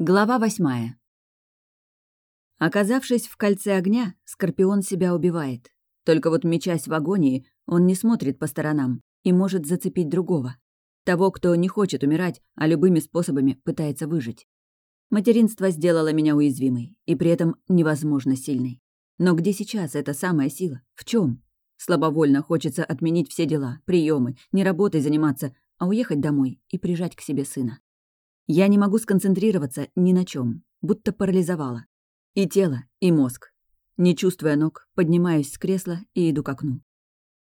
Глава восьмая. Оказавшись в кольце огня, Скорпион себя убивает. Только вот мечась в агонии, он не смотрит по сторонам и может зацепить другого. Того, кто не хочет умирать, а любыми способами пытается выжить. Материнство сделало меня уязвимой и при этом невозможно сильной. Но где сейчас эта самая сила? В чем? Слабовольно хочется отменить все дела, приемы, не работой заниматься, а уехать домой и прижать к себе сына. Я не могу сконцентрироваться ни на чем, будто парализовала. И тело, и мозг. Не чувствуя ног, поднимаюсь с кресла и иду к окну.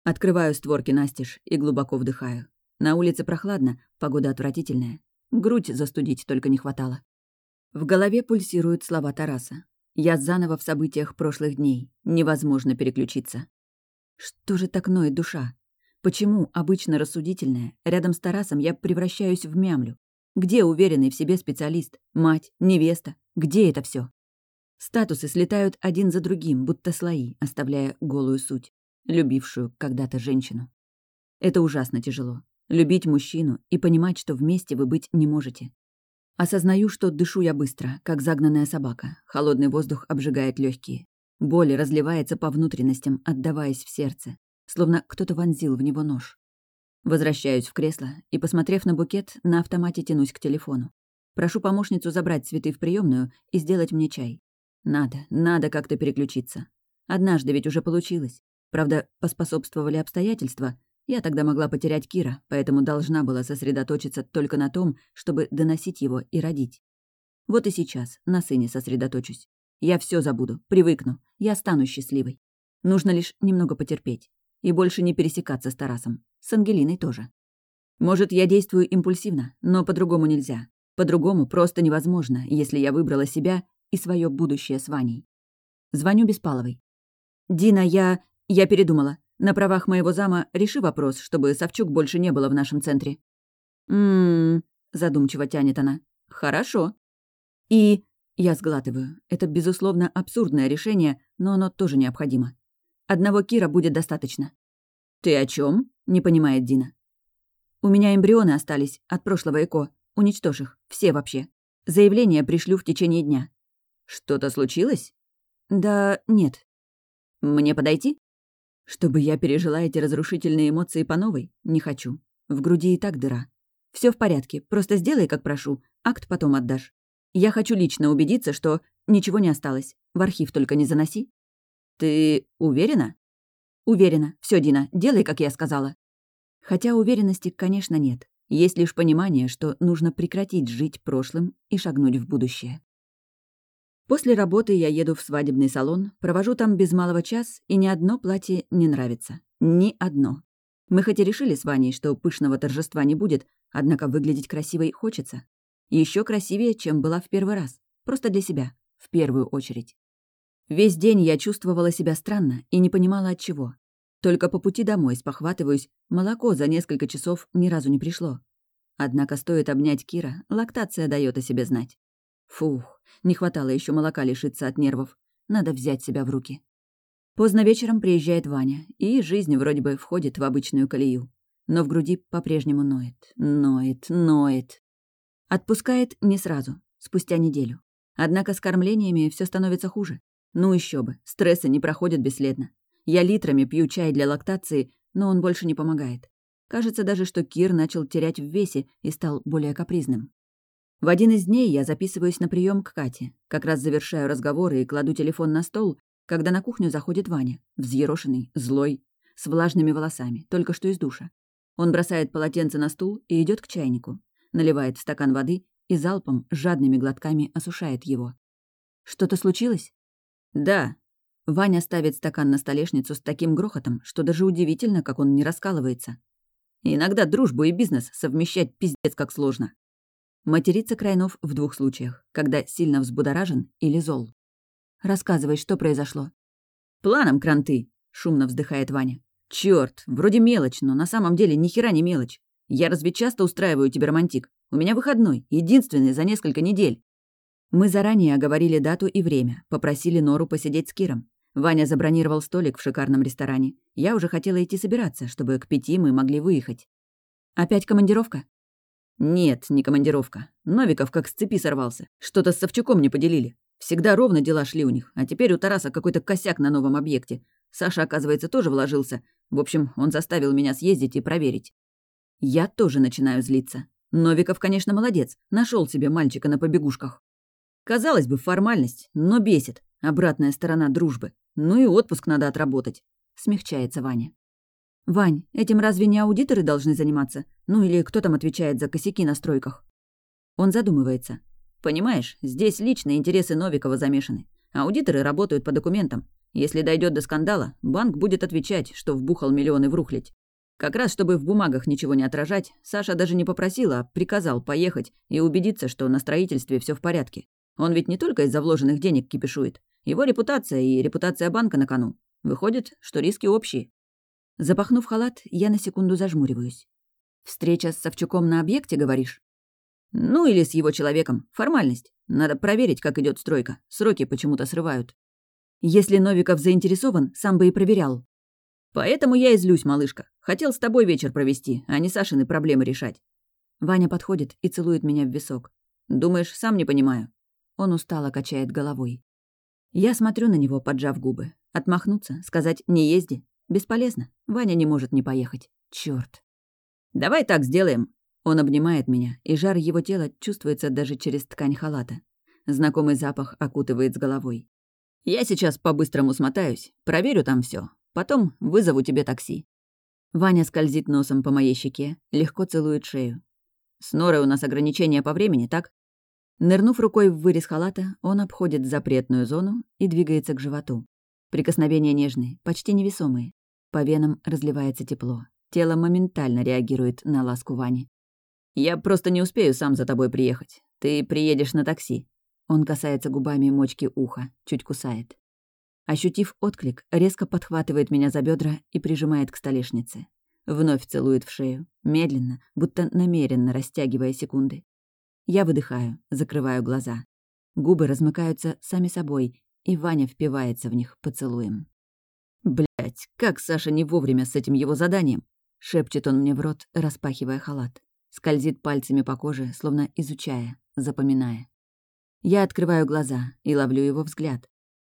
Открываю створки настежь и глубоко вдыхаю. На улице прохладно, погода отвратительная. Грудь застудить только не хватало. В голове пульсируют слова Тараса. Я заново в событиях прошлых дней. Невозможно переключиться. Что же так ноет душа? Почему, обычно рассудительная, рядом с Тарасом я превращаюсь в мямлю? Где уверенный в себе специалист? Мать? Невеста? Где это все? Статусы слетают один за другим, будто слои, оставляя голую суть, любившую когда-то женщину. Это ужасно тяжело. Любить мужчину и понимать, что вместе вы быть не можете. Осознаю, что дышу я быстро, как загнанная собака. Холодный воздух обжигает легкие. Боль разливается по внутренностям, отдаваясь в сердце, словно кто-то вонзил в него нож. Возвращаюсь в кресло и, посмотрев на букет, на автомате тянусь к телефону. Прошу помощницу забрать цветы в приемную и сделать мне чай. Надо, надо как-то переключиться. Однажды ведь уже получилось. Правда, поспособствовали обстоятельства. Я тогда могла потерять Кира, поэтому должна была сосредоточиться только на том, чтобы доносить его и родить. Вот и сейчас на сыне сосредоточусь. Я все забуду, привыкну, я стану счастливой. Нужно лишь немного потерпеть и больше не пересекаться с Тарасом. С Ангелиной тоже. Может, я действую импульсивно, но по-другому нельзя. По-другому просто невозможно, если я выбрала себя и свое будущее с Ваней. Звоню Беспаловой. «Дина, я... я передумала. На правах моего зама реши вопрос, чтобы Савчук больше не было в нашем центре». «М-м-м», задумчиво тянет она. «Хорошо». «И...» Я сглатываю. Это, безусловно, абсурдное решение, но оно тоже необходимо. Одного Кира будет достаточно. «Ты о чем? не понимает Дина. «У меня эмбрионы остались от прошлого ЭКО. Уничтожь их. Все вообще. Заявление пришлю в течение дня». «Что-то случилось?» «Да нет». «Мне подойти?» «Чтобы я пережила эти разрушительные эмоции по новой? Не хочу. В груди и так дыра. Все в порядке, просто сделай, как прошу. Акт потом отдашь. Я хочу лично убедиться, что ничего не осталось. В архив только не заноси». «Ты уверена?» Уверена. Все, Дина, делай, как я сказала. Хотя уверенности, конечно, нет. Есть лишь понимание, что нужно прекратить жить прошлым и шагнуть в будущее. После работы я еду в свадебный салон, провожу там без малого час, и ни одно платье не нравится. Ни одно. Мы хоть и решили с Ваней, что пышного торжества не будет, однако выглядеть красивой хочется. Еще красивее, чем была в первый раз. Просто для себя, в первую очередь. Весь день я чувствовала себя странно и не понимала от чего. Только по пути домой спохватываюсь, молоко за несколько часов ни разу не пришло. Однако стоит обнять Кира, лактация дает о себе знать. Фух, не хватало еще молока лишиться от нервов. Надо взять себя в руки. Поздно вечером приезжает Ваня, и жизнь вроде бы входит в обычную колею. Но в груди по-прежнему ноет, ноет, ноет. Отпускает не сразу, спустя неделю. Однако с кормлениями все становится хуже. Ну еще бы, стрессы не проходят бесследно. Я литрами пью чай для лактации, но он больше не помогает. Кажется даже, что Кир начал терять в весе и стал более капризным. В один из дней я записываюсь на прием к Кате. Как раз завершаю разговоры и кладу телефон на стол, когда на кухню заходит Ваня, взъерошенный, злой, с влажными волосами, только что из душа. Он бросает полотенце на стул и идет к чайнику, наливает в стакан воды и залпом, жадными глотками осушает его. «Что-то случилось?» «Да». Ваня ставит стакан на столешницу с таким грохотом, что даже удивительно, как он не раскалывается. Иногда дружбу и бизнес совмещать пиздец как сложно. Матерится Крайнов в двух случаях, когда сильно взбудоражен или зол. «Рассказывай, что произошло». «Планом кранты», — шумно вздыхает Ваня. «Чёрт, вроде мелочь, но на самом деле ни хера не мелочь. Я разве часто устраиваю тебе романтик? У меня выходной, единственный за несколько недель. Мы заранее оговорили дату и время, попросили Нору посидеть с Киром. Ваня забронировал столик в шикарном ресторане. Я уже хотела идти собираться, чтобы к пяти мы могли выехать. «Опять командировка?» Нет, не командировка. Новиков как с цепи сорвался. Что-то с Савчуком не поделили. Всегда ровно дела шли у них, а теперь у Тараса какой-то косяк на новом объекте. Саша, оказывается, тоже вложился. В общем, он заставил меня съездить и проверить. Я тоже начинаю злиться. Новиков, конечно, молодец. нашел себе мальчика на побегушках. Казалось бы, формальность, но бесит. Обратная сторона дружбы. Ну и отпуск надо отработать. Смягчается Ваня. «Вань, этим разве не аудиторы должны заниматься? Ну или кто там отвечает за косяки на стройках?» Он задумывается. «Понимаешь, здесь личные интересы Новикова замешаны. Аудиторы работают по документам. Если дойдет до скандала, банк будет отвечать, что вбухал миллионы в рухлядь. Как раз, чтобы в бумагах ничего не отражать, Саша даже не попросил, а приказал поехать и убедиться, что на строительстве все в порядке. Он ведь не только из-за вложенных денег кипишует. Его репутация и репутация банка на кону. Выходит, что риски общие. Запахнув халат, я на секунду зажмуриваюсь. «Встреча с Савчуком на объекте, говоришь?» «Ну или с его человеком. Формальность. Надо проверить, как идет стройка. Сроки почему-то срывают». «Если Новиков заинтересован, сам бы и проверял». «Поэтому я и злюсь, малышка. Хотел с тобой вечер провести, а не Сашины проблемы решать». Ваня подходит и целует меня в висок. «Думаешь, сам не понимаю?» Он устало качает головой. Я смотрю на него, поджав губы. Отмахнуться, сказать «не езди» Бесполезно. Ваня не может не поехать. Чёрт. «Давай так сделаем». Он обнимает меня, и жар его тела чувствуется даже через ткань халата. Знакомый запах окутывает с головой. «Я сейчас по-быстрому смотаюсь, проверю там все, Потом вызову тебе такси». Ваня скользит носом по моей щеке, легко целует шею. «С Норой у нас ограничения по времени, так?» Нырнув рукой в вырез халата, он обходит запретную зону и двигается к животу. Прикосновения нежные, почти невесомые. По венам разливается тепло. Тело моментально реагирует на ласку Вани. «Я просто не успею сам за тобой приехать. Ты приедешь на такси». Он касается губами мочки уха, чуть кусает. Ощутив отклик, резко подхватывает меня за бедра и прижимает к столешнице. Вновь целует в шею, медленно, будто намеренно растягивая секунды. Я выдыхаю, закрываю глаза. Губы размыкаются сами собой, и Ваня впивается в них поцелуем. Блять, как Саша не вовремя с этим его заданием!» — шепчет он мне в рот, распахивая халат. Скользит пальцами по коже, словно изучая, запоминая. Я открываю глаза и ловлю его взгляд.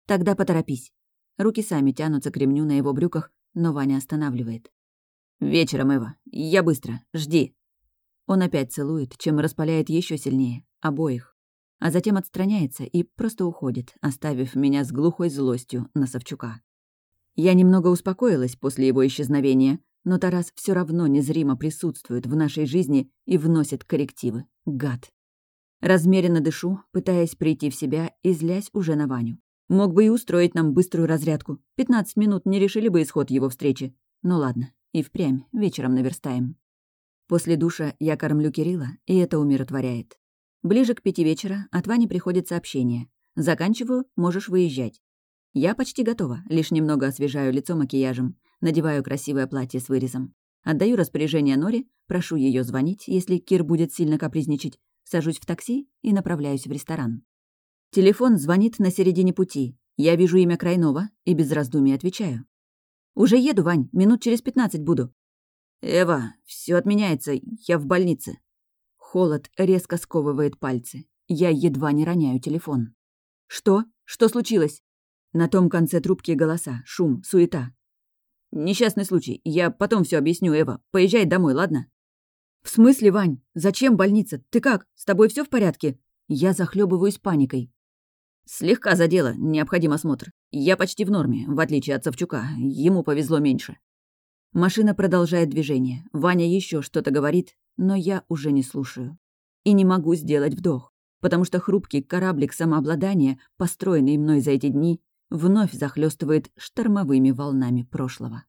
«Тогда поторопись». Руки сами тянутся к ремню на его брюках, но Ваня останавливает. «Вечером, Эва. Я быстро. Жди». Он опять целует, чем распаляет еще сильнее. Обоих а затем отстраняется и просто уходит, оставив меня с глухой злостью на Савчука. Я немного успокоилась после его исчезновения, но Тарас все равно незримо присутствует в нашей жизни и вносит коррективы. Гад. Размеренно дышу, пытаясь прийти в себя и злясь уже на Ваню. Мог бы и устроить нам быструю разрядку. Пятнадцать минут не решили бы исход его встречи. Ну ладно, и впрямь, вечером наверстаем. После душа я кормлю Кирилла, и это умиротворяет. Ближе к пяти вечера от Вани приходит сообщение. «Заканчиваю, можешь выезжать». Я почти готова, лишь немного освежаю лицо макияжем, надеваю красивое платье с вырезом. Отдаю распоряжение Норе, прошу ее звонить, если Кир будет сильно капризничать, сажусь в такси и направляюсь в ресторан. Телефон звонит на середине пути. Я вижу имя Крайнова и без раздумий отвечаю. «Уже еду, Вань, минут через пятнадцать буду». «Эва, все отменяется, я в больнице», Холод резко сковывает пальцы. Я едва не роняю телефон. «Что? Что случилось?» На том конце трубки голоса, шум, суета. «Несчастный случай. Я потом все объясню, Эва. Поезжай домой, ладно?» «В смысле, Вань? Зачем больница? Ты как? С тобой все в порядке?» Я захлебываюсь паникой. «Слегка задело. Необходим осмотр. Я почти в норме, в отличие от Савчука. Ему повезло меньше». Машина продолжает движение. Ваня еще что-то говорит, но я уже не слушаю. И не могу сделать вдох, потому что хрупкий кораблик самообладания, построенный мной за эти дни, вновь захлестывает штормовыми волнами прошлого.